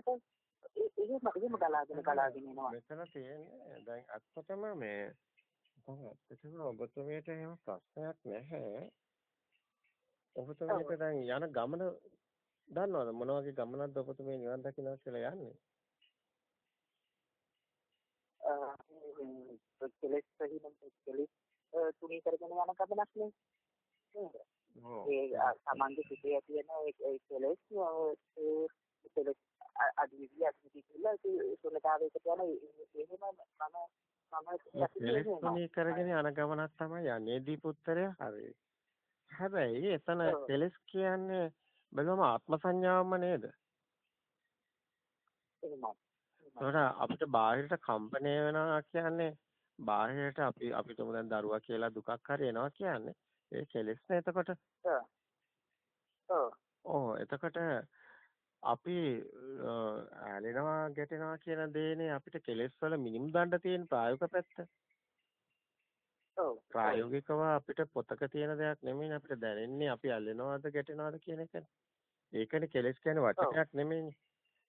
මට එහෙම එහෙම ගලාගෙන ගලාගෙන එනවා. මෙතන තියෙන්නේ දැන් ඇත්තටම මේ ඇත්තටම ඔබතුමියට එහෙම ප්‍රශ්නයක් නැහැ. ඔබතුමියට දැන් යන ගමන දන්නවද මොන වගේ ගමනක්ද ඔබතුමිය නිවන් දකින්න කියලා යන්නේ? කෙලෙස් සහිත කෙලෙස් තුනී කරගෙන යන ගමනක් නේ. ඒ සමන්ගේ සිටේ ඇති වෙන ඒ කෙලෙස් ඒ කෙලෙස් අදිවිදි අදිවිදි කියලා ඒ සුලතාවයකට යන එහෙම මම මම කරගෙන යන ගමනක් තමයි යන්නේ දීපුත්තරය හරි. හැබැයි එතන කෙලෙස් කියන්නේ බලවම ආත්ම සංඥාවම නේද? එහෙමයි. අපිට බාහිරට කම්පණය වෙනවා කියන්නේ බාහිරට අපි අපි තුමු දැන් දරුවා කියලා දුකක් හරි එනවා කියන්නේ ඒ කෙලෙස් නේ එතකොට. ඔව්. එතකොට අපි ඇලෙනවා ගැටෙනවා කියන දේනේ අපිට කෙලෙස් වල මිනිම් දණ්ඩ තියෙන ප්‍රායෝගික පැත්ත. ඔව්. ප්‍රායෝගිකව අපිට පොතක තියෙන දෙයක් නෙමෙයි අපිට දැනෙන්නේ අපි ඇලෙනවද ගැටෙනවද කියන එකනේ. ඒකනේ කෙලෙස් කියන්නේ වචනයක් නෙමෙයිනේ.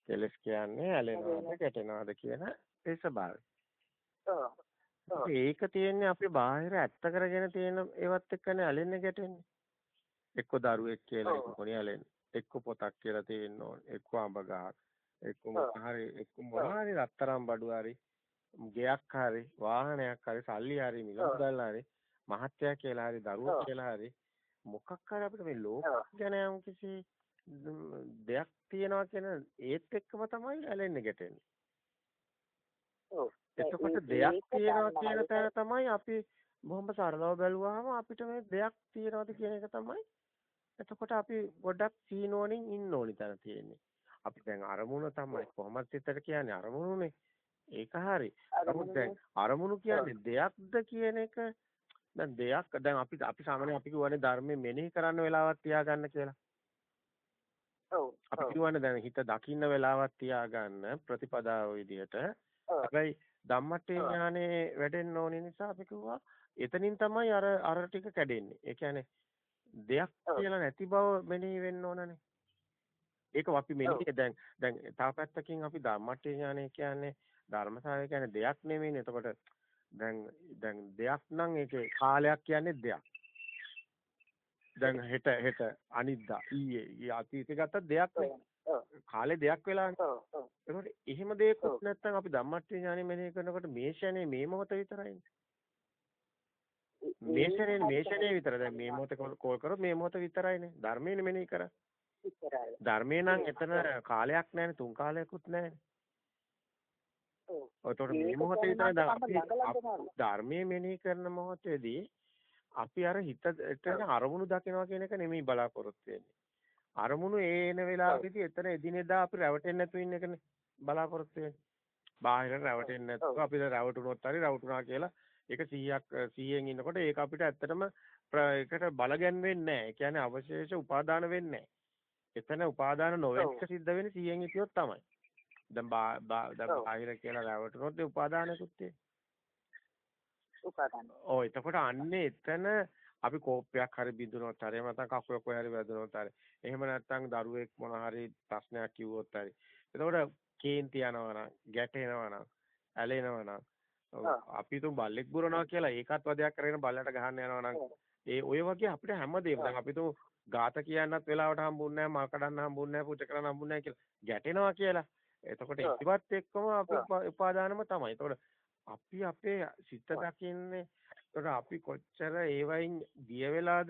කෙලෙස් කියන්නේ ඇලෙනවද ගැටෙනවද කියන ඒ ස්වභාවය. ඒක තියෙන්නේ අපි බාහිර ඇත්ත කරගෙන තියෙන ඒවත් එක්කනේ ඇලෙන්නේ ගැටෙන්නේ. එක්ක දරුවෙක් කියලා එක්ක කොණි ඇලෙන්නේ. එක්ක පොතක් කියලා තියෙන්න ඕනේ. එක්ක අඹ ගහක්. එක්ක මොහරි එක්ක මොහරි රත්තරන් බඩු හරි ගෙයක් හරි වාහනයක් හරි සල්ලි හරි මිලමුදල් හරි මහත්ය කියලා හරි දරුවෝ කියලා හරි මොකක් හරි අපිට මේ ලෝක ගැන යම් කිසි දෙයක් තියනවා කියන ඒත් එක්කම තමයි ඇලෙන්නේ ගැටෙන්නේ. එතකොට දෙයක් තියනවා කියන තැන තමයි අපි බොහොම සරලව බැලුවාම අපිට මේ දෙයක් තියනවාද කියන එක තමයි එතකොට අපි ගොඩක් සීනෝනින් ඉන්න ඕනි තැන තියෙන්නේ. අපි දැන් අරමුණ තමයි කොහොමද සිතට කියන්නේ අරමුණුනේ. ඒක හරි. නමුත් දැන් අරමුණු කියන්නේ දෙයක්ද කියන එක දැන් දෙයක් දැන් අපි අපි සාමාන්‍යයෙන් අපි කියවනේ ධර්මයේ මෙනෙහි කරන්න වෙලාවක් තියාගන්න කියලා. ඔව්. අපි කියවනේ දැන් හිත දකින්න වෙලාවක් තියාගන්න ප්‍රතිපදාව විදිහට. හැබැයි ධම්මට්ටේ ඥානේ වැඩෙන්න ඕන නිසා අපි කිව්වා එතනින් තමයි අර අර ටික කැඩෙන්නේ. ඒ කියන්නේ දෙයක් කියලා නැති බව මෙනෙහි වෙන්න ඕනනේ. ඒක අපි මෙනෙහි දැන් දැන් තාපැත්තකින් අපි ධම්මට්ටේ ඥානේ කියන්නේ ධර්මසාරය කියන්නේ දෙයක් නෙමෙයිනේ. එතකොට දැන් දැන් දෙයක් නම් ඒකේ කාලයක් කියන්නේ දෙයක්. දැන් හෙට හෙට අනිද්දා ඊයේ අතීතේ ගත්ත දෙයක්. කාලේ දෙයක් වෙලානේ. ඒකට එහෙම දෙයක් නැත්නම් අපි ධම්මට්ටි ඥානෙ මෙහෙය කරනකොට මේ ෂනේ මේ මොහොත විතරයිනේ. මේ ෂනේ මේ ෂනේ විතර. දැන් මේ මොහොත කෝල් කරොත් මේ මොහොත විතරයිනේ. ධර්මයෙන් මෙනෙහි කර. ධර්මේ නම් එතන කාලයක් නැහැනේ තුන් කාලයක්වත් නැහැනේ. ඒතකොට මේ මොහොතේ විතරයි ධර්මයේ මෙනෙහි කරන මොහොතේදී අපි අර හිතට අරමුණු දකිනවා කියන එක නෙමෙයි බලාපොරොත්තු වෙන්නේ. අරමුණු ඒන වෙලාවෙදී එතන එදිනෙදා අපි රැවටෙන්නේ නැතුව ඉන්න එකනේ බලාපොරොත්තු වෙන්නේ. බාහිර රැවටෙන්නේ නැතුව අපිට රැවටුනොත් හරි රැවටුනා කියලා ඒක 100ක් 100න් ඉන්නකොට ඒක අපිට ඇත්තටම ඒකට බල ගැන්වෙන්නේ නැහැ. ඒ කියන්නේ අවශේෂ උපාදාන වෙන්නේ නැහැ. එතන උපාදාන නොවෙච්ච සිද්ධ වෙන්නේ 100න් හිටියොත් තමයි. දැන් දැන් බාහිර කියලා රැවටුනොත් ඒ උපාදානකුත් තියෙන්නේ. උපාදාන. ඔව් එතකොට අන්නේ එතන අපි කෝප්පයක් හරි බිඳුනොත් හරි නැත්නම් කකුල කොහේ හරි වැදුනොත් හරි එහෙම නැත්නම් දරුවෙක් මොන හරි ප්‍රශ්නයක් කිව්වොත් හරි එතකොට කේන්ති යනවා නම් ගැටෙනවා නම් ඇලෙනවා නම් අපි තු බල්ලෙක් බුරනවා කියලා ඒකත් වදයක් කරගෙන බල්ලට ගහන්න යනවා නම් ඒ ඔය වගේ අපිට හැමදේම දැන් අපි තු ගාත කියන්නත් වෙලාවට හම්බුන්නේ නැහැ මල් කඩන්න හම්බුන්නේ නැහැ පුච්ච කරන්න හම්බුන්නේ නැහැ කියලා ගැටෙනවා කියලා. එතකොට ඉතිවත් එක්කම අපි උපාදානම තමයි. එතකොට අපි අපේ සිත දකින්නේ එතකොට අපි කොච්චර ඒවයින් දිය වෙලාද?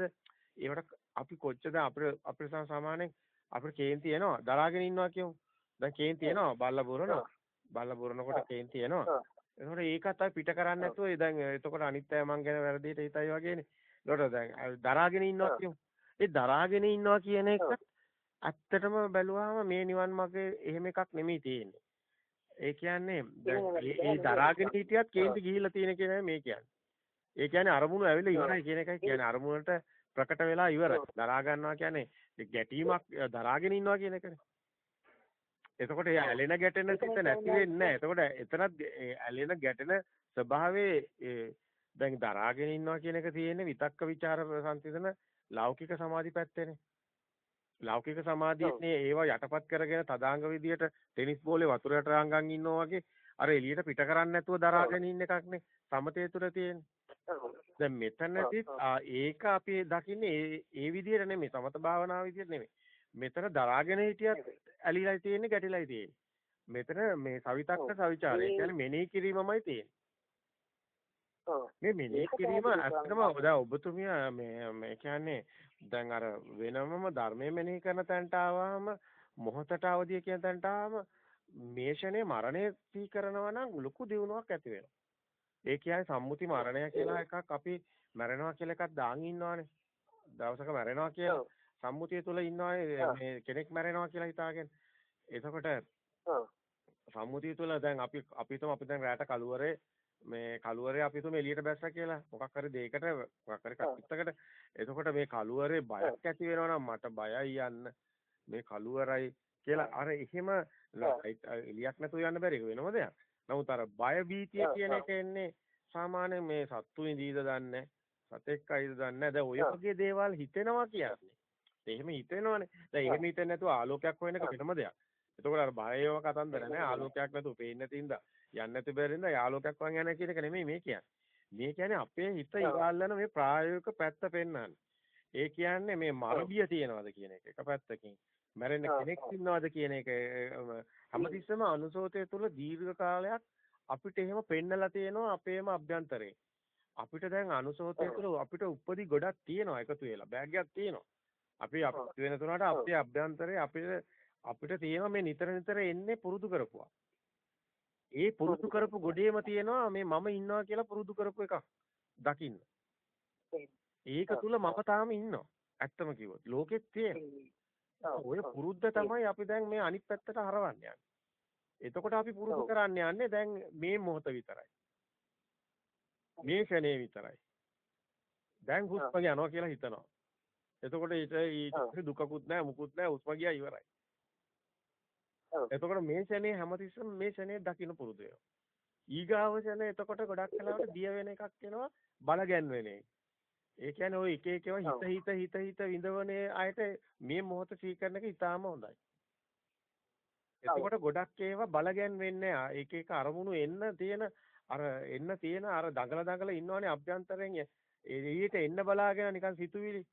ඒවට අපි කොච්චර අපේ අපේ සාමාන්‍යයෙන් අපිට කේන්ති එනවා. දරාගෙන ඉන්නවා කියමු. දැන් කේන්ති එනවා බල්ල බුරනවා. බල්ල බුරනකොට කේන්ති එනවා එතකොට ඒකත් අපි පිට කරන්නේ නැතුව දැන් එතකොට අනිත් අය මං ගැන වැරදියට හිතයි වගේනේ. එතකොට දැන් දරාගෙන ඉන්නවා කියමු. ඒ දරාගෙන ඉන්නවා කියන එක ඇත්තටම බැලුවාම මේ නිවන් මාර්ගේ එහෙම එකක් නෙමෙයි තියෙන්නේ. ඒ කියන්නේ ඒ දරාගෙන හිටියත් කේන්ති ගිහිල්ලා තියෙන කියන මේ කියන්නේ. ඒ කියන්නේ අරමුණු ඇවිල්ලා ඉවරයි කියන එකයි කියන්නේ. අරමුණට ප්‍රකට වෙලා ඉවරයි. දරා ගන්නවා කියන්නේ ගැටීමක් දරාගෙන ඉන්නවා කියන එකනේ. එතකොට ඒ ඇලෙන ගැටෙන සිත නැති වෙන්නේ නැහැ. එතකොට එතනත් ඇලෙන ගැටෙන ස්වභාවයේ දැන් දරාගෙන ඉන්නවා කියන එක තියෙන්නේ විතක්ක ਵਿਚාර සංසිඳන ලෞකික සමාධි පැත්තේනේ. ලෞකික සමාධියනේ ඒවා යටපත් කරගෙන තදාංග විදියට ටෙනිස් බෝලේ වතුරට රංගන් ඉන්නවා වගේ අර එළියට පිට කරන්නේ නැතුව දරාගෙන ඉන්න එකක්නේ සමතේ තුර තියෙන්නේ. දැන් මෙතනදිත් ඒක අපි දකින්නේ ඒ ඒ විදියට නෙමෙයි සමත භාවනාව විදියට නෙමෙයි. මෙතන දරාගෙන හිටියත් ඇලිලා තියෙන්නේ ගැටිලායි තියෙන්නේ. මෙතන මේ සවිතක්ක සවිචාරය කියන්නේ මෙනෙහි කිරීමමයි තියෙන්නේ. මේ මෙනෙහි කිරීම ඇත්තම දැන් ඔබතුමිය මේ මේ කියන්නේ දැන් අර වෙනමම ධර්මයේ මෙනෙහි කරන තැනට ආවම මොහතට අවදිය කියන තැනට ආවම මේ ෂනේ මරණය සිහි කරනවා නම් ලොකු දියුණුවක් ඇති වෙනවා. ඒ කියන්නේ සම්මුති මරණය කියලා එකක් අපි මැරෙනවා කියලා එකක් දාන් ඉන්නවානේ. දවසක මැරෙනවා කියලා සම්මුතිය තුල ඉන්නවානේ මේ කෙනෙක් මැරෙනවා කියලා හිතාගෙන. එතකොට සම්මුතිය තුල දැන් අපි අපි හිතමු අපි දැන් රැට කළුවරේ මේ කළුවරේ අපි තුම එළියට බැස්සා කියලා. මොකක් හරි දෙයකට මොකක් හරි කට්ටියකට එතකොට මේ කළුවරේ බයක් ඇති වෙනවා නම් මට බයයි යන්න. මේ කළුවරයි කියලා අර එහෙම එළියක් නැතුව යන්න බැරි වෙනම දෙයක්. නමුත් අර බය භීතිය කියන එක එන්නේ සාමාන්‍ය මේ සත්තු ඉඳීද දන්නේ සතෙක් අයිද දන්නේ දැන් ඔය වගේ දේවල් හිතෙනවා කියන්නේ. එහෙම හිතෙනවනේ. දැන් එහෙම හිතෙන්නේ නැතුව ආලෝකයක් හොයන එක වෙනම දෙයක්. එතකොට අර බයයව කතන්දර නෑ ආලෝකයක් නැතුව පේන්නේ නැතිඳ යන්නේ නැති බැරිඳ ආලෝකයක් වන් යන කියන එක නෙමෙයි මේ කියන්නේ. මේ කියන්නේ අපේ හිත ඉවල්ලන මේ ප්‍රායෝගික පැත්ත පෙන්වන්නේ. ඒ කියන්නේ මේ මරබිය තියනවාද කියන එක. එක පැත්තකින්. මැරෙන්න කෙනෙක් ඉන්නවද කියන එක හැමතිස්සෙම අනුසෝතය තුළ දීර්ඝ කාලයක් අපිට එහෙම පෙන්නලා තියෙනවා අපේම අභ්‍යන්තරේ. අපිට දැන් අනුසෝතය තුළ අපිට උපදි ගොඩක් තියෙනවා එකතු වෙලා. බෑගයක් තියෙනවා. අපි අපිට වෙන තුනට අපේ අභ්‍යන්තරේ අපිට අපිට තියෙනවා මේ නිතර නිතර එන්නේ පුරුදු කරපුවා. ඒ පුරුදු කරපු ගොඩේම තියෙනවා මේ මම ඉන්නවා කියලා පුරුදු කරපු එකක්. දකින්න. ඒක තුල මම තාම ඉන්නවා. ඇත්තම කිව්වොත්. ලෝකෙත් තියෙනවා. ඔය පුරුද්ද තමයි අපි දැන් මේ අනිත් පැත්තට හරවන්නේ එතකොට අපි පුරුදු කරන්න යන්නේ දැන් මේ මොහොත විතරයි. මේ ක්ෂණේ විතරයි. දැන් හුස්ම යනවා කියලා හිතනවා. එතකොට ඊට ඊට දුකකුත් නැහැ මුකුත් නැහැ හුස්ම ගියා ඉවරයි. එතකොට මේ ක්ෂණේ හැමතිස්සෙම මේ ක්ෂණේ දකින්න පුරුදු වෙනවා. ඊගාව ක්ෂණේ එතකොට ගොඩක් කලාවට දිය වෙන එකක් එනවා බල ගැන්වෙන එක. ඒ කියන්නේ ওই එක එකව හිත හිත හිත හිත විඳවනේ අයට මේ මොහොත සීකරන එක ඉතාම හොඳයි. එතකොට ගොඩක් ඒවා බලගැන් වෙන්නේ එක එක අරමුණු එන්න තියෙන අර එන්න තියෙන අර දඟල දඟල ඉන්නවනේ අභ්‍යන්තරයෙන් එළියට එන්න බලාගෙන නිකන් සිතුවිලි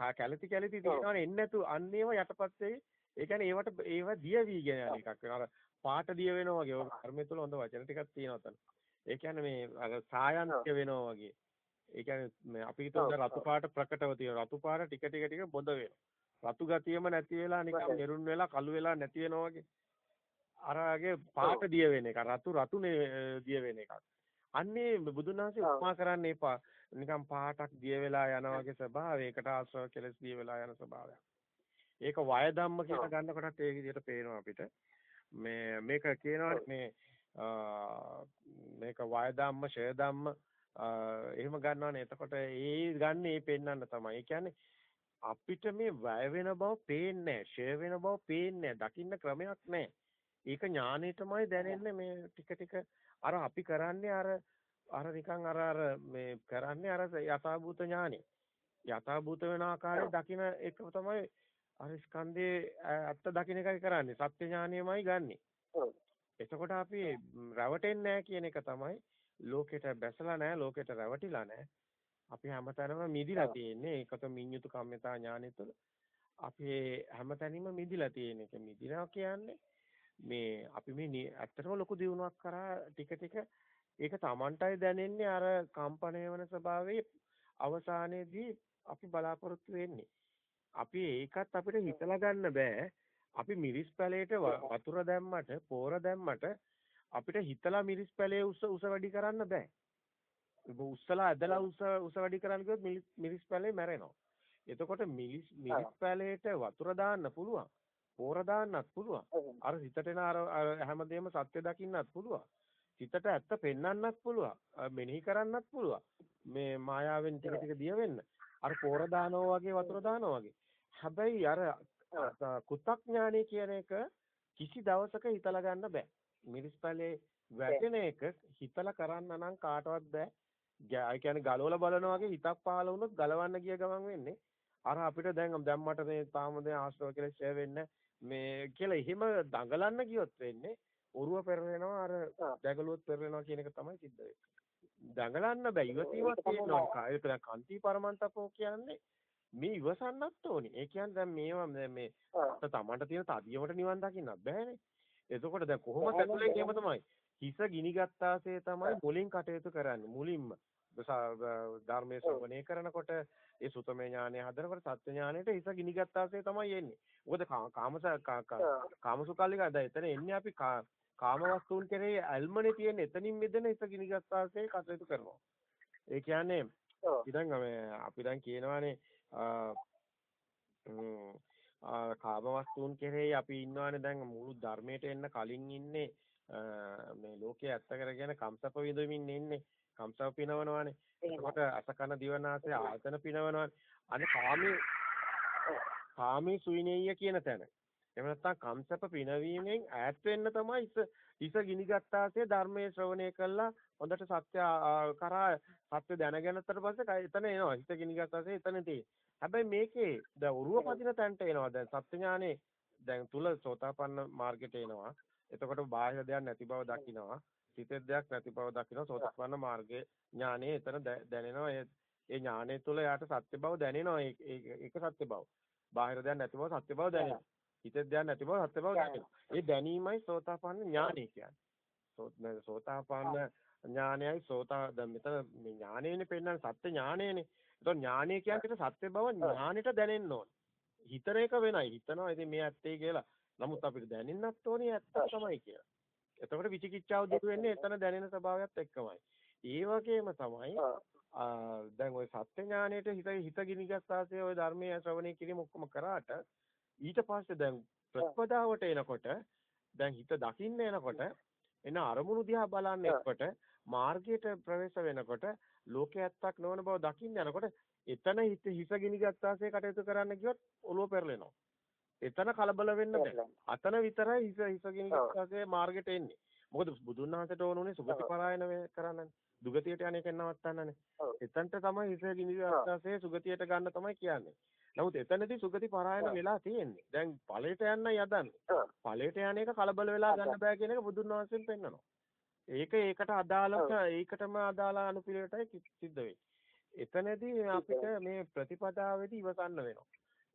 කැලති කැලති තියෙනවනේ එන්නේ නැතු අන්න ඒව යටපත් වෙයි. ඒ කියන්නේ ඒවට ඒව දිය වීගෙන යන එකක් වෙනවා. අර පාට දිය වෙනවා වගේ. ඔය කර්මය තුළ හොඳ වචන ටිකක් තියෙනවා තන. ඒ කියන්නේ මේ අර සායන්ත්‍ය වෙනවා වගේ. ඒ කියන්නේ අපි හිතුව රතු පාට ප්‍රකටව තියෙන රතු පාට ටික ටික ටික බොඳ වෙනවා. රතු ගතියම නැති වෙලා නිකන් මෙරුන් වෙලා කළු වෙලා නැති වෙනවා වගේ. අරගේ පාට දිය වෙන එක. රතු රතුනේ දිය වෙන එකක්. අන්නේ බුදුන් වහන්සේ උපමා කරන්නේ නිකන් පාටක් දිය වෙලා යන වගේ ස්වභාවයකට ආශ්‍රව කෙලස් දිය වෙලා යන ස්වභාවයක්. ඒක වය ධම්ම කියලා ගන්නකොටත් ඒ විදිහට පේනවා අපිට. මේ මේක කියනවා මේ මේක වය ධම්ම, ෂය ධම්ම, එහෙම ගන්නවනේ. එතකොට ඒ ගන්න ඒ පෙන්වන්න තමයි. ඒ කියන්නේ අපිට මේ වැය වෙන බව පේන්නේ නැහැ. වෙන බව පේන්නේ දකින්න ක්‍රමයක් නැහැ. ඒක ඥානෙටමයි දැනෙන්නේ මේ ටික ටික අර අපි කරන්නේ අර අර නිකන් අර අර මේ කරන්නේ අර යථාභූත ඥානෙ. යථාභූත වෙන ආකාරය දකින එක තමයි අර ස්කන්ධේ අත්ත දකින්න එකයි කරන්නේ. සත්‍ය ඥානියමයි ගන්නෙ. එතකොට අපි රැවටෙන්නේ නැහැ කියන එක තමයි ලෝකෙට බැසලා නැහැ ලෝකෙට රැවටිලා නැහැ අපි හැමතැනම මිදිලා තියෙන්නේ ඒකට මිඤ්ඤුතු කම්මතා ඥානෙ තුළ අපි හැමතැනම මිදිලා තියෙන එක මිදිනවා කියන්නේ මේ අපි මේ ඇත්තටම ලොකු දියුණුවක් කරා ටික ටික ඒක Tamanටයි දැනෙන්නේ අර කම්පණය වෙන ස්වභාවයේ අවසානයේදී අපි බලාපොරොත්තු වෙන්නේ අපි ඒකත් අපිට හිතලා ගන්න බෑ අපි මිරිස් පැලේට වතුර දැම්මට පෝර දැම්මට අපිට හිතලා මිරිස් පැලේ උස උස වැඩි කරන්න බෑ. උස්සලා ඇදලා උස උස වැඩි කරන්න කිව්වොත් මිරිස් පැලේ මැරෙනවා. එතකොට මිරිස් මිරිස් පැලේට වතුර දාන්න පුළුවන්. පෝර දාන්නත් පුළුවන්. අර හිතට එන අර හැමදේම සත්‍ය දකින්නත් පුළුවන්. හිතට ඇත්ත පෙන්වන්නත් පුළුවන්. මෙනෙහි කරන්නත් පුළුවන්. මේ මායාවෙන් ටික ටික දිය වෙන්න. අර පෝර දානවා වගේ වතුර දානවා වගේ. හැබැයි අර කුතඥානෙ කියන එක කිසි දවසක හිතලා ගන්න බෑ. මිරිස්පැලේ වැටෙන එක හිතලා කරන්න නම් කාටවත් බෑ. ඒ කියන්නේ ගලවලා බලනවා වගේ හිතක් පහළ වුණොත් ගලවන්න ගිය ගමන් වෙන්නේ අර අපිට දැන් දැන් මට මේ තාම දැන් ආශ්‍රව කියලා ෂෙයා වෙන්නේ මේ කියලා එහෙම දඟලන්න ගියොත් වෙන්නේ ඔරුව පෙරලෙනවා අර දැගලුවොත් පෙරලෙනවා කියන එක තමයි සිද්ධ වෙන්නේ. දඟලන්න බෑ ඉවසීමක් තියෙනවා. ඒක දැන් කන්ති පරමන්තපෝ කියන්නේ මේ ඉවසන්නත් ඕනේ. ඒ කියන්නේ දැන් මේවා මේ තමන්ට තියෙන තදියමට නිවන් දකින්නත් බෑනේ. එතකොට දැන් කොහොමද ඇතුලෙන් එහෙම තමයි. හිස ගිනි ගත්තාසේ තමයි මුලින් කටයුතු කරන්නේ. මුලින්ම ධර්මයේ ශ්‍රවණය කරනකොට ඒ සුතමේ ඥානය හදනකොට සත්‍ය ඥානයට හිස ගිනි ගත්තාසේ තමයි එන්නේ. මොකද කාමස කාමසුකල්ලික දැන් එතන එන්නේ අපි කාම වස්තුන් කෙරෙහි ඇල්මනේ තියෙන එතනින් මිදෙන හිස ගිනි ගත්තාසේ කටයුතු කරනවා. ඒ කියන්නේ ඉතින් අපි දැන් කියනවානේ කාම වස්තුන් කෙරෙහි අපි ඉන්නවානේ දැන් මුළු ධර්මයට එන්න කලින් ඉන්නේ මේ ලෝකයේ ඇත්ත කරගෙන කම්සප විඳමින් ඉන්නේ කම්සප පිනවනවානේ. එතකොට අසකන දිවනාසය ආයතන පිනවනවානේ. අනේ කාමී කාමී සුයිනෙය කියන තැන. එහෙම නැත්නම් කම්සප පිනවීමෙන් ඈත් වෙන්න තමයි ඉස ඉස ගිනි ගත්තාසේ ධර්මයේ ශ්‍රවණය කළා හොඳට සත්‍ය කරා සත්‍ය දැනගෙනතර පස්සේ එතන එනවා. හිත ගිනි ගත්තාසේ එතන තියෙන්නේ. හැබැයි මේකේ දැන් උරුව පදින තැනට එනවා. දැන් සත්‍ය ඥානේ දැන් තුල සෝතාපන්න මාර්ගයට එනවා. එතකොට බාහිර දෙයක් නැති බව දකිනවා. සිතේ දෙයක් නැති බව දකිනවා සෝතපන්න මාර්ගයේ ඥානෙ එතන දැනෙනවා ඒ ඒ ඥානෙ තුළ යාට සත්‍ය බව දැනෙනවා ඒක සත්‍ය බව. බාහිර දෙයක් නැති බව සත්‍ය බව දැනෙනවා. හිතේ දෙයක් නැති බව සත්‍ය බව දැනෙනවා. ඒ දැනීමයි සෝතාපන්න ඥානෙ කියන්නේ. සෝතාපන්න ඥානයයි සෝතා දැන් මෙතන මේ ඥානෙනේ පෙන්නන සත්‍ය ඥානෙනේ. ඒතකොට ඥානය කියන්නේ සත්‍ය බව ඥානෙට දැනෙන්න ඕන. හිතන එක වෙනයි. හිතනවා ඉතින් මේ ඇත්තේ කියලා. නමුත් අපිට දැනෙන්නත් ඕනේ ඇත්ත තමයි කියලා. එතකොට විචිකිච්ඡාව දුරු වෙන්නේ එතන දැනෙන ස්වභාවයත් එක්කමයි. ඒ වගේම තමයි දැන් ওই සත්‍ය ඥානයේට හිත හිත ගිනිගස්සාසේ ওই ධර්මයේ ශ්‍රවණය කිරීම ඔක්කොම කරාට ඊට පස්සේ දැන් ප්‍රතිපදාවට එනකොට දැන් හිත දකින්න එනකොට එන අරමුණු දිහා බලන්න එනකොට මාර්ගයට ප්‍රවේශ වෙනකොට ලෝකයේ ඇත්තක් නොවන බව දකින්න යනකොට එතන හිත හිස ගිනිගස්සාසේ කටයුතු කරන්න ගියොත් ඔළුව පෙරලෙනවා. එතන කලබල වෙන්න බෑ. අතන විතරයි හිස හිසකින් ඉස්සගේ මාර්ගෙට එන්නේ. මොකද බුදුන් වහන්සේට ඕනුනේ සුගති පරායන කරන්නනේ. දුගතියට යන එක නවත්තන්නනේ. එතනට තමයි හිස ගිනිගස්සසේ සුගතියට ගන්න තමයි කියන්නේ. නමුත් එතනදී සුගති පරායන වෙලා තියෙන්නේ. දැන් ඵලයට යන්න යදන්නේ. ඵලයට යන එක කලබල වෙලා ගන්න බෑ කියන එක බුදුන් වහන්සේෙන් පෙන්නනවා. ඒක ඒකට අදාළව ඒකටම අදාළ අනුපිළිවෙලටයි සිද්ධ වෙන්නේ. එතනදී අපිට මේ ප්‍රතිපදාවේදී ඉවසන්න වෙනවා.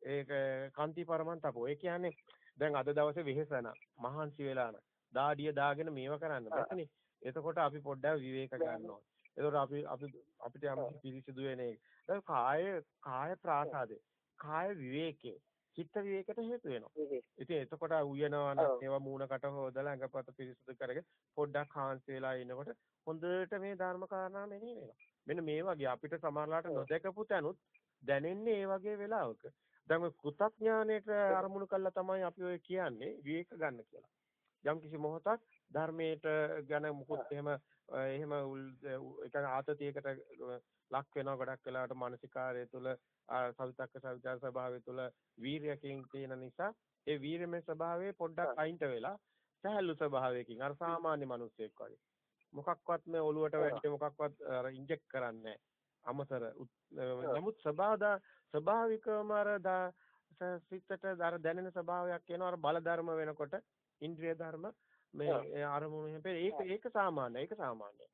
ඒක කාන්ති පරමන්තපෝ. ඒ කියන්නේ දැන් අද දවසේ වෙහෙසන මහන්සි වෙලා දාඩිය දාගෙන මේව කරන්න බැස්නේ. එතකොට අපි පොඩ්ඩක් විවේක ගන්නවා. එතකොට අපි අපි අපිට යම් පිරිසිදු වෙන එක. කාය කාය ප්‍රාසාදේ. කාය විවේකේ. චිත්ත විවේකයට හේතු වෙනවා. ඉතින් එතකොට උයනවා නම් ඒවා මූණකට හොදලා ඇඟපත පිරිසිදු කරගෙන පොඩ්ඩක් හාන්සි වෙලා ඉනකොට හොඳට මේ ධර්ම කාරණා මෙනෙහි වෙනවා. මෙන්න මේ වගේ අපිට සමහරලාට නොදැකපු තැනුත් දැනෙන්නේ ඒ වගේ වෙලාවක. දැන් ඔය කෘතඥාණයට අරමුණු කළා තමයි අපි ඔය කියන්නේ විවේක ගන්න කියලා. යම් කිසි මොහොතක් ධර්මයට ගැන මුකුත් එහෙම එහෙම ඒක ආතතියකට ලක් වෙනවා ගොඩක් වෙලාවට මානසිකාරය තුළ සවිතක්ක සවිචාර ස්වභාවය තුළ වීරයකින් තියෙන නිසා ඒ වීරමය ස්වභාවය පොඩ්ඩක් අයින්ට වෙලා සහැල්ලු ස්වභාවයකින් අර සාමාන්‍ය මිනිස්සෙක් වගේ. මොකක්වත් මේ ඔලුවට වැටි මොකක්වත් ඉන්ජෙක්ට් කරන්නේ අමතර නමුත් සබාදා ස්වභාවිකවම අර සිතට අර දැනෙන ස්වභාවයක් එනවා. අර බල ධර්ම වෙනකොට ඉන්ද්‍රිය ධර්ම මේ අරමුණු ඒක ඒක සාමාන්‍ය ඒක සාමාන්‍ය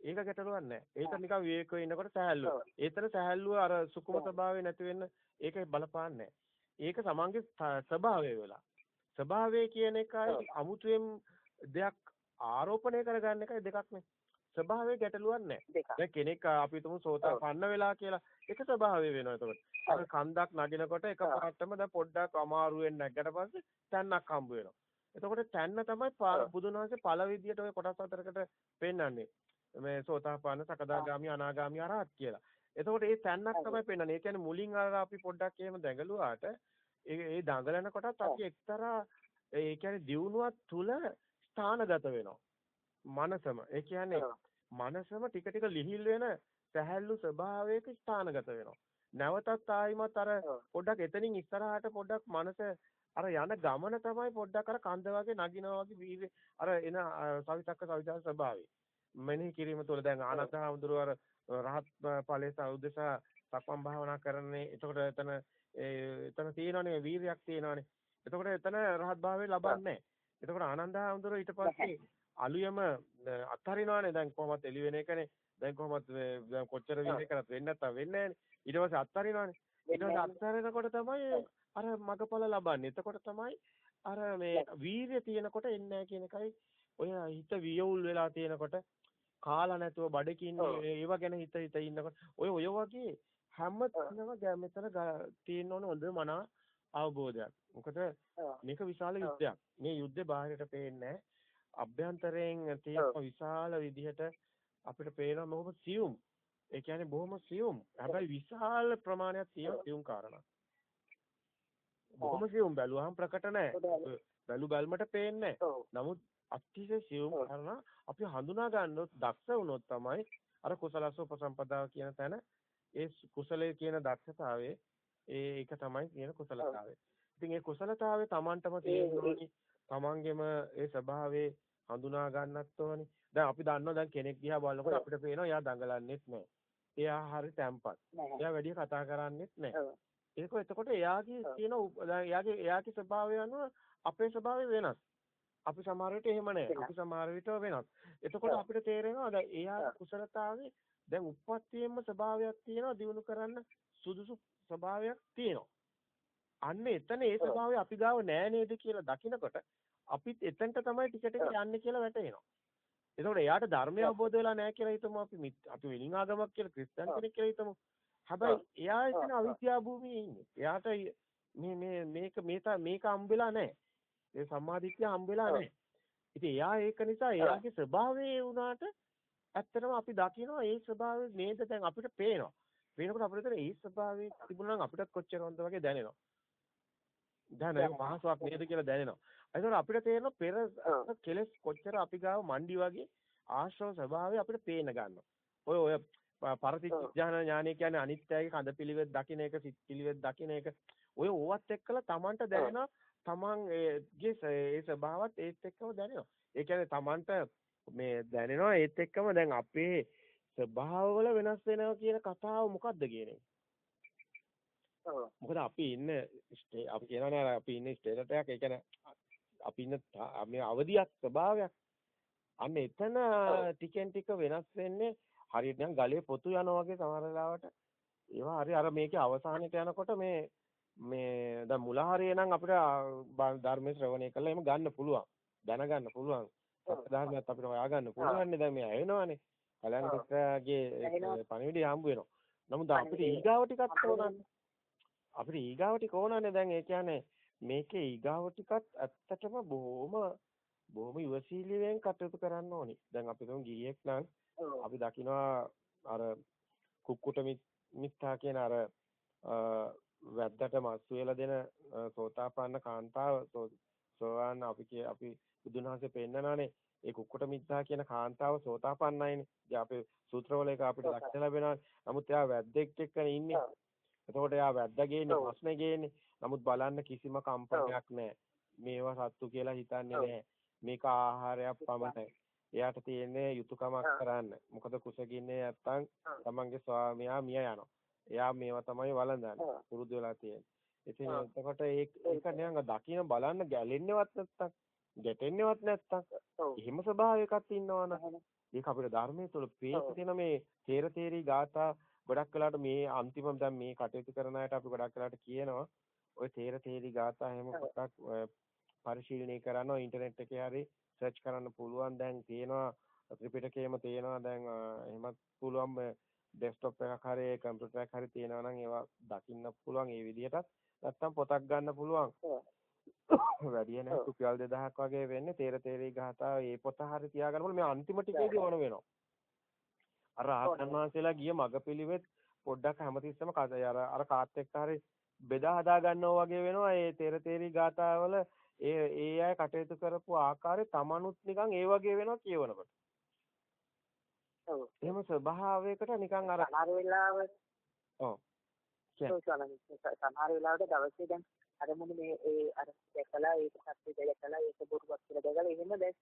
ඒක ගැටලුවක් නැහැ ඒක නිකන් විවේකව ඉන්නකොට සහැල්ලුව. ඒතර සහැල්ලුව අර සුකුම ස්වභාවය නැති වෙන්න ඒක බලපාන්නේ ඒක සමන්ගේ ස්වභාවය වෙලා. ස්වභාවය කියන එකයි අමුතුවෙන් දෙයක් ආරෝපණය කරගන්න එකයි දෙකක් නේ. ස්වභාවයේ ගැටලුවක් නැහැ. දැන් කෙනෙක් අපි තුමු සෝතාපන්න වෙලා කියලා. ඒක ස්වභාවය වෙනවා එතකොට. අර කන්දක් නගිනකොට එකපාරටම දැන් පොඩ්ඩක් අමාරුවෙන් නැග්ගට පස්සේ තැන්නක් හම්බ වෙනවා. එතකොට තැන්න තමයි බුදුන් වහන්සේ පළ විදියට ওই කොටස් හතරකට පෙන්වන්නේ. මේ සෝතාපන්න, සකදාගාමි, අනාගාමි, අරහත් කියලා. එතකොට මේ තැන්නක් තමයි පෙන්වන්නේ. ඒ කියන්නේ මුලින් අර අපි පොඩ්ඩක් එහෙම දැඟලුවාට ඒ ඒ දඟලන කොටත් අපි එක්තරා ඒ කියන්නේ දියුණුවක් තුල ස්ථානගත වෙනවා. මනසම. ඒ කියන්නේ මනසම ටික ටික ලිහිල් වෙන සැහැල්ලු ස්වභාවයක ස්ථානගත වෙනවා. නැවතත් ආයිමත් අර පොඩ්ඩක් එතනින් ඉස්සරහට පොඩ්ඩක් මනස අර යන ගමන තමයි පොඩ්ඩක් අර කන්ද වගේ නගිනවා වගේ අර එන සවිතක්ක සවිචාර ස්වභාවය. මෙනෙහි කිරීම තුළ දැන් ආනන්ද අර රහත් ඵලයේ සෞදසා සක්මන් භාවනා කරන්නේ. එතකොට එතන එතන තියෙනවනේ වීරියක් තියෙනවනේ. එතකොට එතන රහත් භාවය ලබන්නේ එතකොට ආනන්ද හඳුර ඊට පස්සේ අලුයම අත්හරිනවානේ දැන් කොහොමත් එළි වෙන එකනේ. දැන් කොහොමත් කොච්චර විහිද කරත් වෙන්නේ නැත්තම් වෙන්නේ නැහනේ. ඊට පස්සේ අත්හරිනවානේ. ඊට පස්සේ අත්හරිනකොට තමයි අර මගපල ලබන්නේ. එතකොට තමයි අර මේ වීරිය තියෙනකොට එන්නේ කියන එකයි ඔය හිත වියවුල් වෙලා තියෙනකොට කාලා නැතුව බඩකින් ඒව ගැන හිත හිත ඉන්නකොට ඔය ඔය වගේ හැම තැනම මෙතන තියෙන්න ඕන හොඳ මනා අවබෝධයක්. මොකද මේක විශාල යුද්ධයක්. මේ යුද්ධේ බාහිරට පේන්නේ අභ්‍යන්තරයෙන් තියෙන විශාල විදිහට අපිට පේනවා මොකද සියුම්. ඒ කියන්නේ බොහොම සියුම්. හැබැයි විශාල ප්‍රමාණයක් තියෙන සියුම් කාරණා. බොහොම සියුම් බැලුවහම ප්‍රකට නැහැ. බැලු බැල්මට පේන්නේ නමුත් අතිශය සියුම් කාරණා අපි හඳුනා ගන්නොත් දක්ෂ වුණොත් තමයි අර කුසලස උපසම්පදාව කියන තැන ඒ කුසලයේ කියන දක්ෂතාවයේ ඒ ඒක තමයි කියන කුසලතාවය. ඉතින් ඒ කුසලතාවය Tamanටම තේරෙන්නේ Tamanගෙම ඒ ස්වභාවයේ හඳුනා ගන්නත් ඕනේ. දැන් අපි දන්නවා දැන් කෙනෙක් දිහා බලනකොට අපිට පේනවා එයා දඟලන්නෙත් නැහැ. එයා හරි තැම්පත්. එයා වැඩි කතා කරන්නෙත් නැහැ. ඒක එතකොට එයාගේ තියෙන එයාගේ එයාගේ ස්වභාවය අනුව අපේ ස්වභාවය වෙනස්. අපි සමහර විට එහෙම නැහැ. අපි සමහර විට වෙනස්. එතකොට අපිට තේරෙනවා දැන් එයා කුසලතාවේ දැන් උප්පත්තියෙම ස්වභාවයක් තියෙනවා දිනු කරන්න සුදුසු ස්වභාවයක් තියෙනවා. අන්න එතන ඒ ස්වභාවය අපි ගාව නෑ නේද කියලා දකිනකොට අපිත් එතනට තමයි ටික ටික යන්නේ කියලා වැටහෙනවා. එතකොට එයාට ධර්මය අවබෝධ වෙලා නැහැ කියලා හිතමු අපි අපි වෙලින් ආගමක් කියලා ක්‍රිස්තියානි කෙනෙක් කියලා හිතමු. හැබැයි එයා එතන අවිද්‍යා භූමියේ ඉන්නේ. එයාට මේ මේ මේක මේක මේක හම්බෙලා නැහැ. ඒ සම්මාදිට්ඨිය හම්බෙලා නැහැ. ඉතින් එයා ඒක නිසා එයාගේ ස්වභාවය වුණාට ඇත්තටම අපි දකිනවා ඒ ස්වභාවය නේද දැන් අපිට පේනවා. පේනකොට අපිට ඒ ස්වභාවය තිබුණා නම් අපිටත් කොච්චර හොඳ වගේ දැනෙනවා. දැන් ඒක මහසක් නේද කියලා දැනෙනවා. ඒතකොට අපිට තේරෙනවා පෙර කෙලස් කොච්චර අපි ගාව මණ්ඩි වගේ ආශ්‍රව ස්වභාවය අපිට පේන ගන්නවා. ඔය ඔය පරතිඥාන ඥානය කියන්නේ අනිත්‍යයේ කඳ පිළිවෙත් දකින්න එක සිත් පිළිවෙත් දකින්න එක ඔය ඕවත් එක්කලා Tamanට දැනෙනවා Taman ගේ ඒ ස්වභාවත් ඒත් එක්කම දැනෙනවා. ඒ කියන්නේ Tamanට මේ දැනෙනවා ඒත් එක්කම දැන් අපේ ස්වභාවවල වෙනස් වෙනවා කියන කතාව මොකද්ද කියන්නේ? මොකද අපි ඉන්න අපි කියනවානේ අපි ඉන්නේ ස්ටේට් එකක් ඒ කියන්නේ අපි ඉන්න මේ අවදියක් ස්වභාවයක්. අන්න එතන ටිකෙන් ටික වෙනස් වෙන්නේ හරියට නිකන් ගලේ පොතු යනවා වගේ සමහර වෙලාවට. ඒවා හරි අර මේකේ අවසානෙට යනකොට මේ මේ දැන් මුල හරිය නම් අපිට ධර්ම ශ්‍රවණය කළා එහෙම ගන්න පුළුවන්. දැනගන්න පුළුවන්. ධර්මයක් අපිට හොයාගන්න පුළුවන් දැන් මේ ඇවෙනවානේ කල්‍යාණ මිත්‍රාගේ පණිවිඩය හම්බ වෙනවා. නමුත් අපිට ඊගාව ටිකක් ඕනන්නේ. අපිට ඊගාව ටික ඕනනේ. දැන් ඒ කියන්නේ මේකේ ඊගාව ටිකත් ඇත්තටම බොහොම බොහොම ඉවසීලියෙන් කටයුතු කරන්න ඕනි. දැන් අපි තුන් ගිහියෙක් නම් අපි දකිනවා අර කුක්කුට මිත්තා කියන අර වැද්දට මස් වේලා දෙන සෝතාපන්න කාන්තාව සෝවාන් අපි අපි බුදුන් වහන්සේ පෙන්නනානේ ඒ කුක්කුට මිත්තා කියන කාන්තාව සෝතාපන්නයිනේ. ඉතින් අපේ සූත්‍රවල එක අපිට දක්ෂ ලැබෙනවා. නමුත් එයා වැද්දෙක් එක්කනේ ඉන්නේ. එතකොට එයා වැද්දා ගේන්නේ ප්‍රශ්නේ ගේන්නේ. නමුත් බලන්න කිසිම කම්පනයක් නැහැ. මේවා සත්තු කියලා හිතන්නේ නැහැ. මේක ආහාරයක් පමණයි. එයාට තියෙන්නේ යුතුයකමක් කරන්න. මොකද කුසගින්නේ නැත්තම් තමන්ගේ ස්වාමියා මිය යනවා. එයා මේවා තමයි වළඳන්නේ. පුරුදු වෙලා තියෙන්නේ. ඉතින් එතකොට ඒක ඒක. නිකන් දකින්න බලන්න ගැලෙන්නේවත් නැත්තම් ගැටෙන්නේවත් නැත්තම් එහෙම ස්වභාවයකක් ඉන්නවනේ. ඒක අපිට ධර්මයේ තුල පේන මේ තේර තේරි ගාථා ගොඩක් වෙලාට මේ අන්තිම දැන් මේ කටයුතු කරන අයට අපි ගොඩක් වෙලාට කියනවා. ඔය තේර තේරි ගාථා හැම පොතක් පරිශීලනය කරනවා ඉන්ටර්නෙට් එකේ හරි සර්ච් කරන්න පුළුවන් දැන් තියෙනවා. ත්‍රිපිටකයේම තියෙනවා දැන් එහෙමත් පුළුවන් ඩෙස්ක්ටොප් එකක් හරි කම්පියුටර් එකක් හරි තියෙනවා නම් ඒවා දකින්න පුළුවන් ඒ විදිහටත්. නැත්තම් පොතක් ගන්න පුළුවන්. වැඩි නැහැ රුපියල් 2000ක් වගේ වෙන්නේ තේර තේරි ගාථා ඒ පොත හරි තියාගන්න පුළුවන්. මේ අන්තිම ටිකේදී ඕන වෙනවා. අර රහතන් වහන්සේලා ගිය මගපිලිවෙත් පොඩ්ඩක් හැමතිස්සම අර අර කාත් එක්ක හරි බෙදා හදා ගන්නවා වගේ වෙනවා. ඒ තෙර තේරි ගාතාවල ඒ ඒ අය කටයුතු කරපු ආකාරය තමනුත් නිකන් ඒ වගේ වෙනවා කියවනකොට. ඔව්. එහෙම ස්වභාවයකට නිකන් අර සමහර වෙලාවට ඔව්. සමහර වෙලාවට දවසේ දැන් අර මොන මේ ඒ අර දැකලා ඒක සත්‍ය දැකලා ඒක බොරුවක් කියලා දැකලා එහෙම දැන්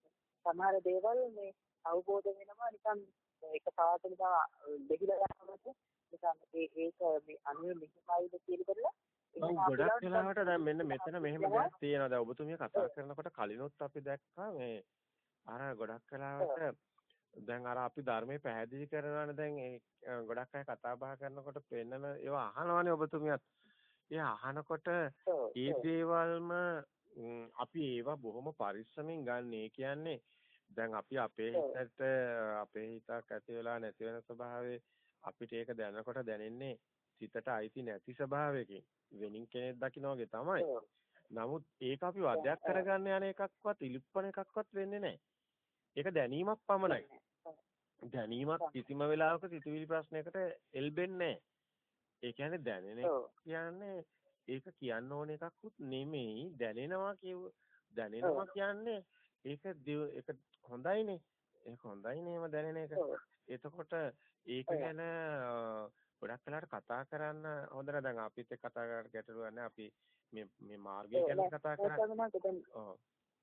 සමහර දේවල් මේ අවබෝධ වෙනවා නිකන් එක පාට නිකන් දෙහිලා යනකොට නිකන් ඒ ඒක මේ අනුව මෙහිමයිද කියලා කරලා ගොඩක් වෙලාවට දැන් මෙන්න මෙතන මෙහෙම දෙයක් තියෙනවා. දැන් ඔබතුමිය කතා කරනකොට කලිනුත් අපි දැක්කා මේ අර ගොඩක් වෙලාවට දැන් අර අපි ධර්මයේ පැහැදිලි කරනවානේ දැන් ඒ ගොඩක් අය කතා බහ කරනකොට පෙන්නන ඒවා අහනවානේ ඔබතුමියත්. ඒ අහනකොට ඒ දේවල්ම අපි ඒවා බොහොම පරිස්සමින් ගන්න. ඒ කියන්නේ දැන් අපි අපේ හිතට අපේ හිතක් ඇති වෙලා නැති වෙන ස්වභාවයේ අපිට ඒක දැනනකොට දැනෙන්නේ සිතට අයිති නැති ස්වභාවයකින් වෙනින් කෙනෙක් දකින්න තමයි. නමුත් ඒක අපි වදයක් කරගන්න යන එකක්වත් ඉලිප්පන එකක්වත් වෙන්නේ නැහැ. ඒක දැනීමක් පමණයි. දැනීමක් කිසිම වෙලාවක සිතුවිලි ප්‍රශ්නයකට එල්බෙන්නේ නැහැ. ඒ කියන්නේ දැනෙන කියන්නේ ඒක කියන්න ඕන එකක්වත් නෙමෙයි දැනෙනවා කියව දැනෙනවා කියන්නේ ඒක ඒක හොඳයිනේ. ඒක හොඳයිනේම දැනෙන එක. එතකොට ඒක ගැන ගොඩක් වෙලාවට කතා කරන්න හොඳ නැහැ. දැන් අපිත් එක්ක කතා කරලා ගැටලුවක් නැහැ. අපි මේ මේ මාර්ගය ගැන කතා කරන්නේ. ඔව්.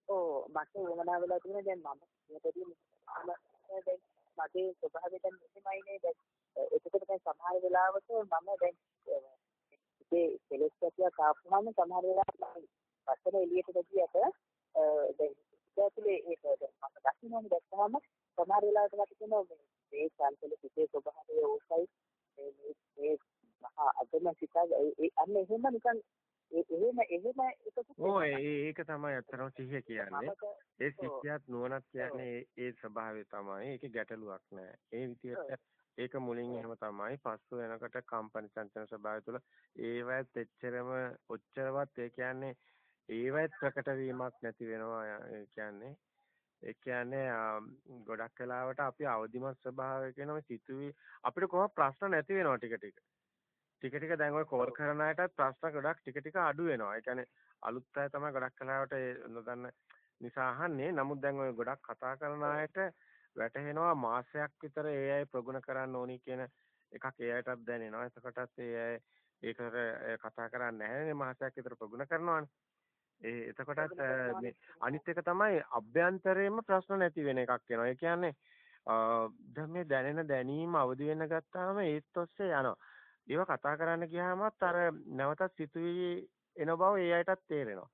ඔව් මට වමනා වෙලා තියෙන දැන් මම මේකදී මගේ ස්වභාවය දැන් මෙහෙමයිනේ දැන් එතකොට දැන් සමහර වෙලාවට මම දැන් ඒ කෙලස් කතියක් ආපුවම සමහර වෙලාවට පස්සට එළියට ගියට දැන් ඇතුලේ ඒක දැන් මම දකින්නනේ දැක්කම සමහර වෙලාවට මට කියනවා මේ චන්තල පිටේ ස්වභාවය ඕසයි මේ මේ මහා අගම සිතා ඒ අන්න එහෙම නිකන් එහෙම එහෙම එකතු ඔව් ඒක තමයි අත්‍තරම සිහිය කියන්නේ. ඒ සිහියත් නුවණක් කියන්නේ ඒ ස්වභාවය තමයි. ඒකේ ගැටලුවක් නෑ ඒ විදිහට ඒක මුලින් එහෙම තමයි පස්සු වෙනකොට කම්පන චංචන ස්වභාවය තුළ ඒවත් එච්චරම ඔච්චරවත් ඒ කියන්නේ ඒවත් ප්‍රකට වීමක් නැති වෙනවා ඒ කියන්නේ. ඒ කියන්නේ ගොඩක් වෙලාවට අපි අවදිමත් ස්වභාවය කියන මේ සිතුවි අපිට කොහොම ප්‍රශ්න නැති වෙනවා ටික ටික. ටික ටික දැන් ඔය කෝල් කරන අයටත් ප්‍රශ්න ගොඩක් ටික ටික අඩු වෙනවා. ඒ කියන්නේ අලුත් අය තමයි ගොඩක් වෙලාවට නොදන්න නිසා අහන්නේ. නමුත් දැන් ඔය ගොඩක් කතා කරන අයට වැටහෙනවා මාසයක් විතර ඒ අය ප්‍රගුණ කරන්න ඕනි කියන එකක් ඒ අයටත් දැනෙනවා. එතකොටත් ඒ අය ඒකට කතා කරන්නේ නැහැනේ මාසයක් විතර ප්‍රගුණ කරනවානේ. ඒ එතකොටත් මේ අනිත් එක තමයි අභ්‍යන්තරයෙන්ම ප්‍රශ්න නැති වෙන එකක් වෙනවා. ඒ කියන්නේ දැන් මේ දැනෙන දැනීම අවදි වෙන්න ගත්තාම ඒත් ඔස්සේ යනවා. ඒව කතා කරන්න ගියාමත් අර නැවතත් සිතුවිලි එන බව ඒ අයටත් තේරෙනවා.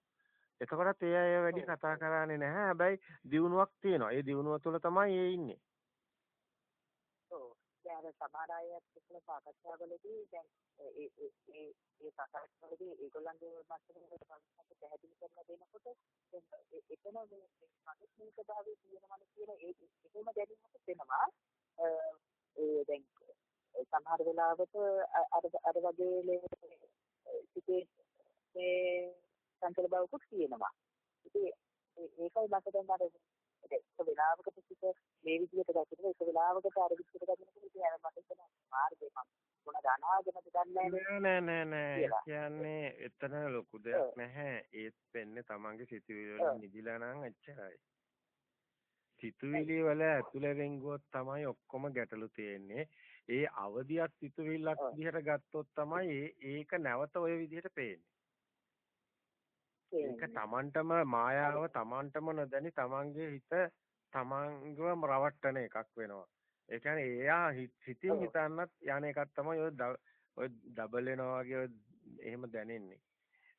එතකොටත් ඒ අය වැඩි කතා කරන්නේ නැහැ. හැබැයි දියුණුවක් තියෙනවා. ඒ දියුණුව තුළ තමයි ඒ ඉන්නේ. දැන් සමහර අයත් එක්ක සාකච්ඡාවලදී දැන් ඒ ඒ ඒ සාකච්ඡාවලදී ඒගොල්ලන්ගේ මතකෙ සංස්කෘත පැහැදිලි කරලා දෙනකොට එතන මේ මානසික භාවයේ තියෙනවා කියන ඒ එකම දැනීමක් වෙනවා ඒ දැන් සමහර වෙලාවට අර අර වගේ සිටේ මේ සංකල්ප බවකුත් තියෙනවා. ඉතින් ඒකයි මට දැන් අර එක වෙලාවකට සිට මේ විදිහට දැක්කම එක වෙලාවකට අර විදිහට දැක්කම ඉතින් අර මට හිතෙන මාර්ගේ මම මොන දනාගෙනද දන්නේ නෑ නෑ නෑ කියන්නේ එතන ලොකු දෙයක් නැහැ. ඒත් වෙන්නේ තමන්ගේ සිතුවිලි වල නිදිලා නම් එච්චරයි. සිතුවිලි වල ඇතුළෙන් ගියොත් තමයි ඔක්කොම ගැටලු තියෙන්නේ ඒ අවදියක් සිතුවිල්ලක් විදිහට ගත්තොත් තමයි ඒක නැවත ওই විදිහට පේන්නේ ඒක තමන්ටම මායාව තමන්ටම නොදැනි තමන්ගේ හිත තමන්ගම රවට්ටන එකක් වෙනවා. ඒ කියන්නේ එයා හිතින් හිතන්නත් යන එකක් තමයි ඔය ඔය ඩබල් වෙනවා වගේ එහෙම දැනෙන්නේ.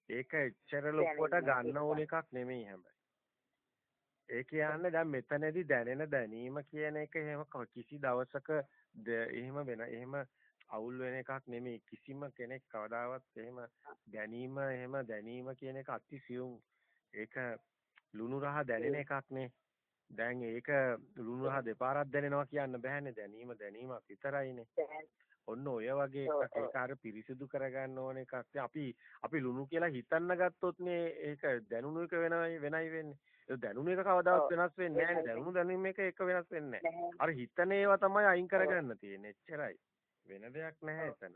ඒක එච්චර ලොකුවට ගන්න ඕන එකක් නෙමෙයි හැබැයි. ඒ කියන්නේ දැන් මෙතනදී දැනෙන දැනීම කියන එක එහෙම කිසි දවසක එහෙම වෙන එහෙම අවුල් වෙන එකක් නෙමෙයි. කිසිම කෙනෙක් කවදාවත් එහෙම දැනීම එහෙම දැනීම කියන එක අතිසියුම් ඒක ලුණු රහ දැනෙන එකක් නේ. දැන් ඒක ලුණු රහ දෙපාරක් දැනෙනවා කියන්න බෑනේ. දැනීම දැනීමක් විතරයිනේ ඔන්න ඔය වගේ එකක්. ඒක අර පිරිසිදු කරගන්න ඕන එකක්. අපි අපි ලුණු කියලා හිතන්න ගත්තොත් නේ ඒක දැනුණු එක වෙනයි වෙනයි වෙන්නේ ඒ දැනුණු එක කවදාවත් වෙනස් වෙන්නේ නැහැ දැනුණු දැනීම එක එක වෙනස් වෙන්නේ නැහැ. අර හිතන ඒවා තමයි අයින් කරගන්න තියෙන්නේ. එච්චරයි. වෙන දෙයක් නැහැ එතන.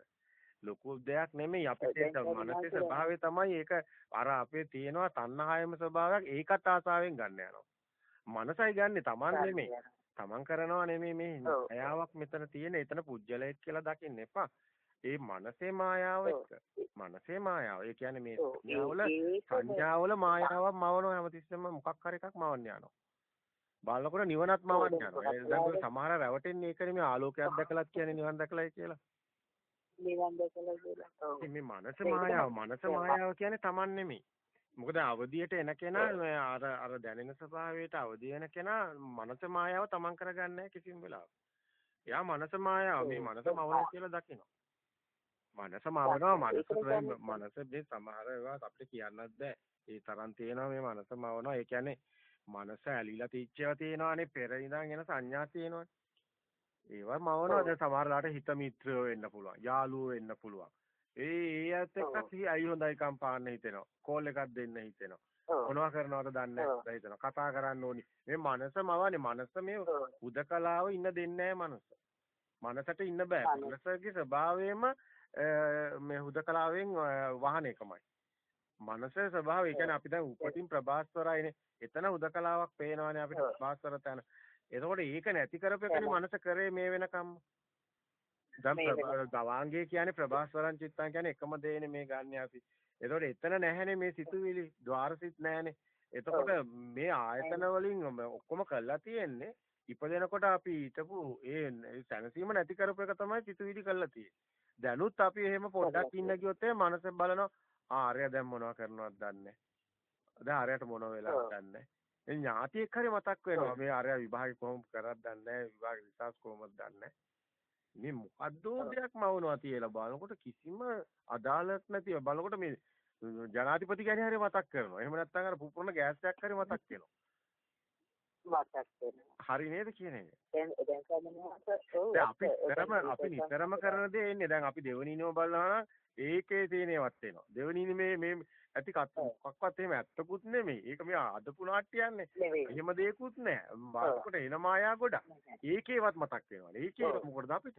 ලොකු දෙයක් නෙමෙයි. අපිට මනසේ ස්වභාවය තමයි ඒක. අර අපේ තියෙනවා තණ්හායම ස්වභාවයක්. ඒකත් ආසාවෙන් ගන්න යනවා. මනසයි ගන්නෙ Taman නෙමෙයි. Taman කරනවා නෙමෙයි මේ මායාවක් මෙතන තියෙන එතන පුජ්‍යලයක් කියලා දකින්න එපා. ඒ මනසේ මායාව එක්ක මනසේ මායාව. ඒ කියන්නේ මේ සංඥාවල සංඥාවල මායාවක් මවනවා හැමතිස්සෙම මොකක් හරි එකක් මවන්න යනවා. බලනකොට නිවනත් මවන්න යනවා. දැන් සමහර රැවටෙන්නේ ඒක නෙමෙයි ආලෝකයක් දැකලත් කියන්නේ නිවන් දැකලායි කියලා. නිවන් දැකලා කියලා. ඔව්. මේ මනස මායාව මනස මායාව කියන්නේ Taman නෙමෙයි. මොකද අවදියට එන කෙනා අර අර දැනෙන ස්වභාවයට අවදි වෙන කෙනා මනස මායාව Taman කරගන්නේ කිසිම වෙලාවක. එයා මනස මායාව මේ මනස මවන කියලා දකිනවා. මනස මවනවා මනස මනස මේ සමහර ඒවා අපිට කියන්නත් බෑ. ඒ තරම් තියෙනවා මේ මනස මවනවා. ඒ කියන්නේ මනස ඇලිලා තිච්චේවා තියෙනවානේ පෙර ඉඳන් එන සංඥා තියෙනවානේ. ඒවා මවනවා දැන් සමහරලාට හිත මිත්‍රයෝ වෙන්න පුළුවන්. යාළුවෝ වෙන්න පුළුවන්. ඒ ඒ ඇත්ත එක්ක අයි හොඳයි කම්පාන්න හිතෙනවා. කෝල් එකක් දෙන්න හිතෙනවා. මොනවා කරනවද දන්නේ නැහැ හිතනවා. කතා කරන්න ඕනි. මේ මනස මවන්නේ මනස මේ උදකලාව ඉන්න දෙන්නේ නැහැ මනස. මනසට ඉන්න බෑ. මනසගේ ස්වභාවයම මේ හුදකලාවෙන් වහන එකමයි. මනසේ ස්වභාවය කියන්නේ අපි දැන් උපතින් ප්‍රභාස්වරයිනේ. එතන හුදකලාවක් පේනවනේ අපිට ප්‍රභාස්වර තැන. එතකොට ඒක නැති කරපේකනේ මනස කරේ මේ වෙනකම්. දැන් ගවාංගයේ කියන්නේ ප්‍රභාස්වරං චිත්තං කියන්නේ එකම දෙයනේ මේ ගන්න අපි. එතකොට එතන නැහැනේ මේ සිතුවිලි, ద్వාරසිත නැහැනේ. එතකොට මේ ආයතන වලින් ඔක්කොම කළා තියෙන්නේ ඉපදෙනකොට අපි හිටපු ඒ සැනසීම නැති කරපු එක තමයි සිතුවිලි කළා තියෙන්නේ. දැනුත් අපි එහෙම පොඩ්ඩක් ඉන්න ගියොත් ඒ මනස බලනවා ආ අරයා දැන් මොනව කරනවද දන්නේ. දැන් අරයට මොනව වෙලාද දන්නේ. ඒ ඥාතියෙක් හරි මතක් වෙනවා මේ අරයා විභාගේ කොහොම කරත් දන්නේ විභාග රිසර්ච් කොහොමද දන්නේ මේ මොකද්ද දෙයක්ම වුණා තියලා බලනකොට කිසිම අදාළක් නැතිව බලනකොට මේ ජනාධිපති ගැන හරි මතක් කරනවා. එහෙම නැත්නම් අර පුපුරන ගෑස් එකක් හරි මතක් වෙනවා මතක් වෙනවා. හරි නේද කියන එක? දැන් දැන් සමහරවිට අපි නිතරම අපි නිතරම කරන දේ එන්නේ දැන් අපි දෙවනිනව බලනවා නම් ඒකේ තියෙනවත් වෙනවා. දෙවනිනේ මේ මේ ඇති කත් මොකක්වත් එහෙම ඇත්තකුත් නෙමෙයි. ඒක මේ අදපු නාට්‍යයන්නේ. එහෙම දෙයක්කුත් නැහැ. බලනකොට එන මායා ගොඩක්. ඒකේවත් මතක් වෙනවා. ඒකේ මොකටද අපිට?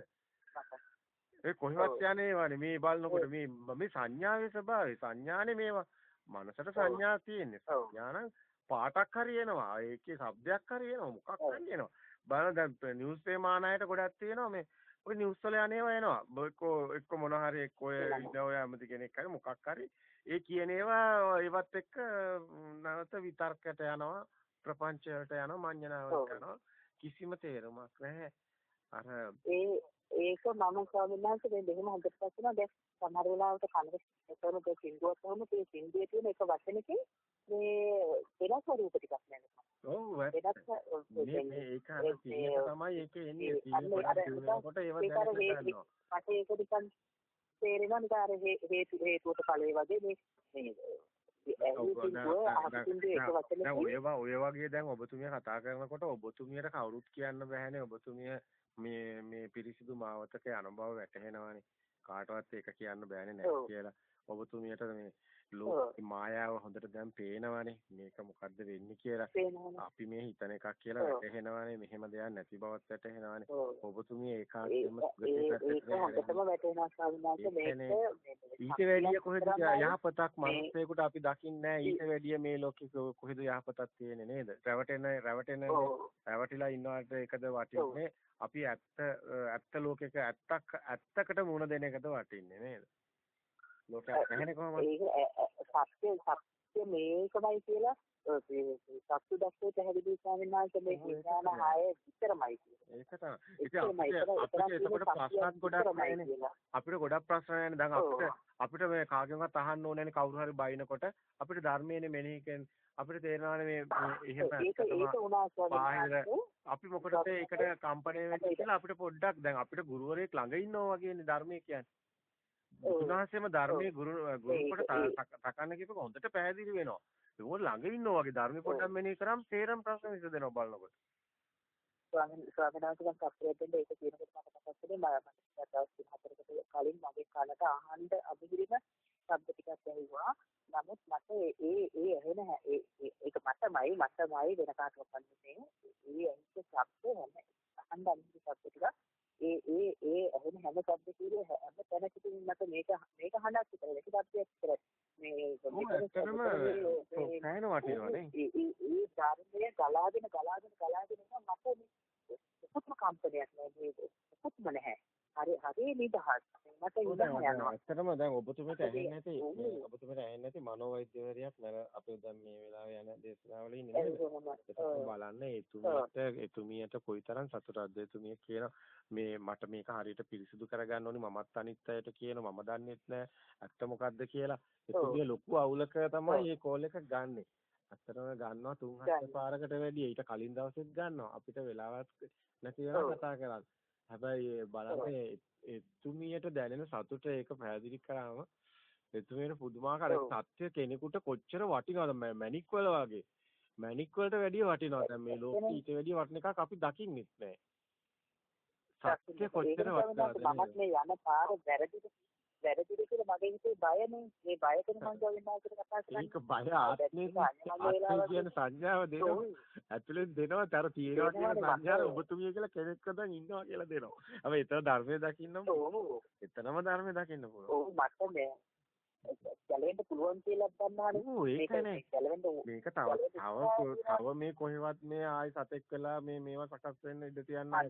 ඒ කොහෙවත් යන්නේ වනේ මේ බලනකොට මේ මේ සංඥාවේ ස්වභාවය සංඥානේ මේවා මනසට සංඥා තියෙන්නේ සංඥාන පාටක් හරි එනවා. ඒකේ શબ્දයක් හරි එනවා. මොකක් හරි එනවා. බලන්න දැන් නිවුස් පේමානායට ගොඩක් තියෙනවා මේ ඔය නිවුස් වල යන්නේවා එනවා. එක්කෝ එක්ක මොන හරි එක්ක ඔය ඉන්න ඔය ඇමති කෙනෙක් හරි මොකක් හරි ඒ කියන ඒවා ඒවත් එක්ක නැවත විතර්කයට යනවා. ප්‍රපංචයට යනවා මඤ්ඤණාවට යනවා. කිසිම තේරුමක් නැහැ. අර ඒ ඒක මම ස්වාමීන් වහන්සේ දැන් දෙහිම හොඳට පස්සෙනවා දැන් සමහර වෙලාවට කනක එතනක සින්දුවක් වුණ මේ සින්දුවේ තියෙන එක වචනකින් මේ වෙනස් ස්වරූප ටිකක් නැනවා. ඔව් වෙනස් ඒක අර තමයි ඒකේ එන්නේ කොට ඒව දැනගන්නවා. මට ඒක නිකන් තේරෙනවා නිකන් අර හේතු හේතුවට ඵලයේ වගේ මේ ඔයවා ඔය වගේ දැන් ඔබතුමිය කතා කරනකොට ඔබතුමියට කවුරුත් කියන්න බෑනේ ඔබතුමිය මේ මේ පිරිසිදු මාවතක අනුභව වැටහෙනවානේ කාටවත් ඒක කියන්න බෑනේ නැහැ කියලා ඔබතුමියට මේ ලෝක මායාව හොඳට දැන් පේනවනේ. මේක මොකද්ද වෙන්නේ කියලා. අපි මේ හිතන එකක් කියලා වැටහෙනවනේ. මෙහෙම දෙයක් නැති බවත් වැටහෙනවනේ. ඔබතුමිය ඒකාන්තයෙන්ම ඊට වැඩිය කොහෙද යහපතක් මනුස්සයෙකුට අපි දකින්නේ ඊට වැඩිය මේ ලෝකෙ කොහෙද යහපතක් තියෙන්නේ නේද? රැවටෙන රැවටෙන රැවටිලා ඉන්නවට ඒකද වටින්නේ? අපි ඇත්ත ඇත්ත ලෝකෙක ඇත්තක් ඇත්තකට මුණ දෙන එකද වටින්නේ නේද? ලෝකයක් නැහැනේ කොහොමද? සත්‍ය සත්‍ය මේකමයි කියලා සත්‍ය දැක්කේ පැහැදිලි ස්වාමීන් වහන්සේ මේ විඥාන ආයේ විතරමයි කියන්නේ. ඒක තමයි. ඉතින් අපිට එතකොට ප්‍රශ්නත් ගොඩක් නැහැනේ. අපිට ගොඩක් ප්‍රශ්න නැහැනේ. දැන් අපිට අපිට මේ කාගෙන්වත් අහන්න ඕනේ නැහැ කවුරු හරි බයිනකොට අපිට ධර්මයේනේ මෙනෙහි කරන්නේ. අපිට තේරෙනවානේ මේ එහෙම ඒක අපි මොකටද ඒකට කම්පණය වෙන්නේ කියලා අපිට පොඩ්ඩක් දැන් අපිට ගුරුවරයෙක් ළඟ ඉන්නවා වගේනේ ධර්මයේ කියන්නේ. බුදුහාසෙම ධර්මයේ ගුරු ගුරුකට තකන්න කියපක හොඳට පැහැදිලි වෙනවා. ඒක ළඟ ඉන්නවා වගේ ධර්මෙ පොඩ්ඩක් මෙනෙහි කරාම තේරම් ප්‍රශ්න විසඳෙනවා බලනකොට. ස්වාමීන් ස්වාමීනාතුන් අප්‍රේට් දෙන්න ඒක කියනකොට මට වෙන්නේ මම දවස් හතරකට කලින් මගේ කනට අහන්න අභිරිම ශබ්ද ටිකක් ඇහුවා. නමුත් මට ඒ ඒ ඇහෙන ඒක මටමයි මටමයි වෙන කාටවත් නෙමෙයි. ඒ ඇහිච්ච ශබ්ද හැම අහන්න අනිත් ශබ්ද ටික ඒ ඒ ඒ ඇහෙන හැම ශබ්ද කීරේ හැම තැනකදී මට මේක මේක අහන්නත් විතරයි ඒක ශබ්දයක් විතරයි. මේ ඇත්තටම සෑහෙන වටිනවනේ. ඒ ඒ ධර්මයේ ගලාගෙන ගලාගෙන ගලාගෙන යනවා මට මොකක්ම කම්පනයක් නෑ මේ මොකක්ම නැහැ. හරි හරි නිදහස්. මට ඉඳන් යනවා. ඇත්තටම දැන් ඔබතුමීට ඇහෙන්නේ නැති ඔබතුමීට ඇහෙන්නේ නැති මනෝවෛද්‍යවරියක් මම අපේ දැන් මේ වෙලාවේ යන දේශනාවල ඉන්නේ නේද? බලන්න එතුමියට එතුමියට කොයිතරම් සතුටක්ද එතුමිය කියන මේ මට මේක හරියට පිරිසිදු කරගන්න ඕනි මමත් අනිත් අයට කියනවා මම දන්නෙත් නෑ ඇත්ත මොකද්ද කියලා. එතුමිය ලොකු අවුලක තමයි මේ කෝල් එක ගන්නෙ. ඇත්තටම ගන්නවා තුන් හතර පාරකට වැඩිය. ඊට කලින් දවසෙත් ගන්නවා. අපිට වෙලාවක් නැති වෙලා කතා කරන්නේ හැබැයි බලන්න එතුමියට දැනෙන සතුට ඒක පැහැදිලි කරාම එතුමියට පුදුමාකාර සත්‍ය කෙනෙකුට කොච්චර වටිනවද? මැණික් වල වගේ. මැණික් වලට වැඩිය වටිනවා දැන් මේ ලෝකෙ ඊට වැඩිය වටින එකක් අපි දකින්නෙත් නෑ. සත්‍ය කොච්චර වටිනවද මමත් මේ යන පාර වැරදිද වැරදිද කියලා මගේ හිතේ බයනේ මේ බයකම මම ගවෙන්නා කියලා කතා කරන්නේ ඒක බය ආත්මේ කියන සංඥාව දෙනවා ඇතුලෙන් දෙනවා තර තියෙනවා කියන සංඥාව ඔබතුමිය කියලා කෙනෙක්ව දැන් ඉන්නවා කියලා දෙනවා. අපි එතන ධර්මයේ දකින්නම එතනම ධර්මයේ දකින්න පුළුවන්. ඔව් මට මේ ගැලවෙන්න පුළුවන් කියලා දන්නානේ. ඔව් ඒකනේ. ගැලවෙන්න මේක තව තව තව මේ කොහෙවත් මේ ආයි සතෙක් වෙලා මේ මේවා සකස් වෙන්න ඉඩ තියන්නේ.